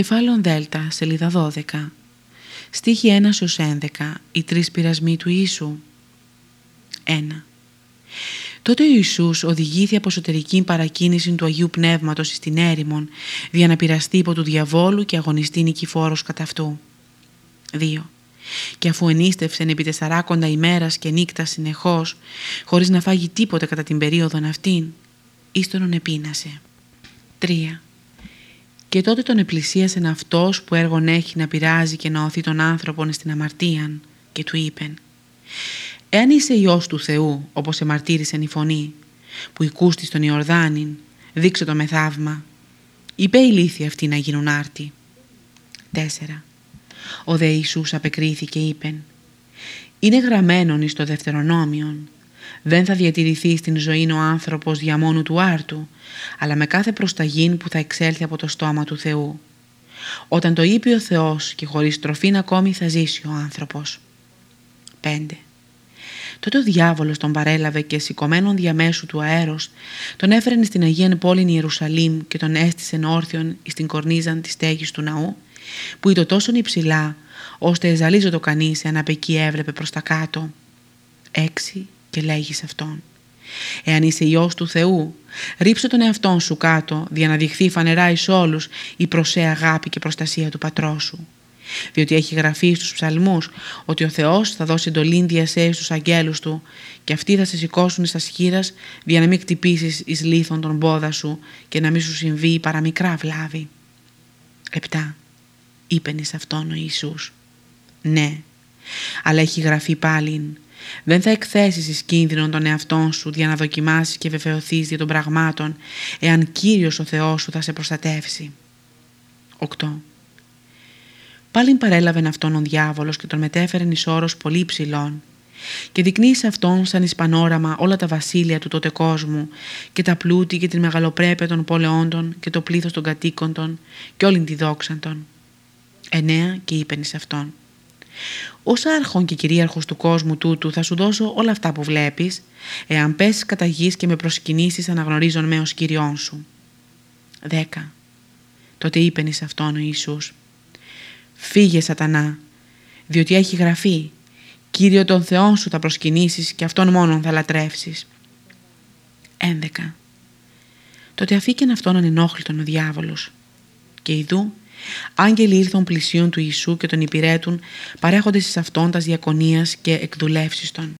Κεφάλαιο Δέλτα, σελίδα 12. Στίχη 1 11. Οι τρεις πειρασμοί του Ιησού. 1. Τότε ο Ιησούς οδηγήθη από εσωτερική παρακίνηση του Αγίου Πνεύματος στην έρημον, δια να πειραστεί υπό του διαβόλου και αγωνιστεί νικηφόρος κατά αυτού. 2. Και αφού ενίστευσεν επί τεσσαράκοντα ημέρας και νύκτας συνεχώς, χωρίς να φάγει τίποτε κατά την περίοδον αυτήν, ύστονον επίνασε. 3. Και τότε τον επλησίασεν αυτός που έργον έχει να πειράζει και να οθεί τον άνθρωπον στην αμαρτίαν και του είπεν «Εάν είσαι Υιός του Θεού, όπως εμαρτύρησεν η φωνή, που οικούστη στον Ιορδάνην, δείξε το μεθαύμα. Είπε η λύθη αυτή να γίνουν άρτη». 4. Ο δε Ιησούς απεκρίθηκε είπεν «Είναι γραμμένον εις το δευτερονόμιον, δεν θα διατηρηθεί στην ζωή ο άνθρωπος για μόνου του άρτου, αλλά με κάθε προσταγήν που θα εξέλθει από το στόμα του Θεού. Όταν το είπε ο Θεός και χωρίς τροφήν ακόμη θα ζήσει ο άνθρωπος. 5. Τότε ο διάβολος τον παρέλαβε και σηκωμένον διαμέσου του αέρος τον έφερε στην Αγία πόλη Ιερουσαλήμ και τον έστησε όρθιον στην κορνίζαν της στέγης του ναού που ήταν τόσο υψηλά ώστε εζαλίζω το κανείς εάν απ' εκεί έβλεπε προς τα κάτω. 6 και λέγεις σε αυτόν «Εάν είσαι Υιός του Θεού, ρίψε τον εαυτόν σου κάτω, για να δειχθεί φανερά εις όλους η προσέ αγάπη και προστασία του πατρός σου. Διότι έχει γραφεί στους ψαλμούς ότι ο Θεός θα δώσει εντολήν διασέει στους αγγέλους του και αυτοί θα σε σηκώσουν στα σχήρας για να μην χτυπήσεις εις λίθον τον πόδα σου και να μην σου συμβεί παραμικρά βλάβη. 7. Είπεν εις αυτόν ο Ιησούς. Ναι, αλλά έχει γραφεί πάλιν δεν θα εκθέσεις εις κίνδυνον τον εαυτόν σου για να δοκιμάσεις και βεβαιωθείς για των πραγμάτων εάν Κύριος ο Θεός σου θα σε προστατεύσει. 8. Πάλιν παρέλαβεν αυτόν ο διάβολος και τον μετέφερεν εις όρος πολύ ψηλών και δεικνύει σε αυτόν σαν εις πανόραμα όλα τα βασίλεια του τότε κόσμου και τα πλούτη και την μεγαλοπρέπεια των πολεόντων και το πλήθος των κατοίκων και όλην τη δόξαν των. 9 και είπεν εις αυτόν ως άρχον και κυρίαρχος του κόσμου τούτου θα σου δώσω όλα αυτά που βλέπεις, εάν πέσεις κατά γης και με προσκυνήσεις αναγνωρίζον με ως Κυριόν σου. 10. Τότε είπεν εις αυτόν ο Ιησούς «Φύγε σατανά, διότι έχει γραφεί Κύριο τον Θεόν σου θα προσκυνήσεις και Αυτόν μόνον θα λατρεύσεις». 11. Τότε αφήκεν αυτόν ανενόχλητον ο διάβολος και ειδού Άγγελοι ήρθαν πλησίον του Ιησού και τον υπηρέτουν παρέχοντες εις αυτόν τας διακονίας και εκδουλεύσεις των.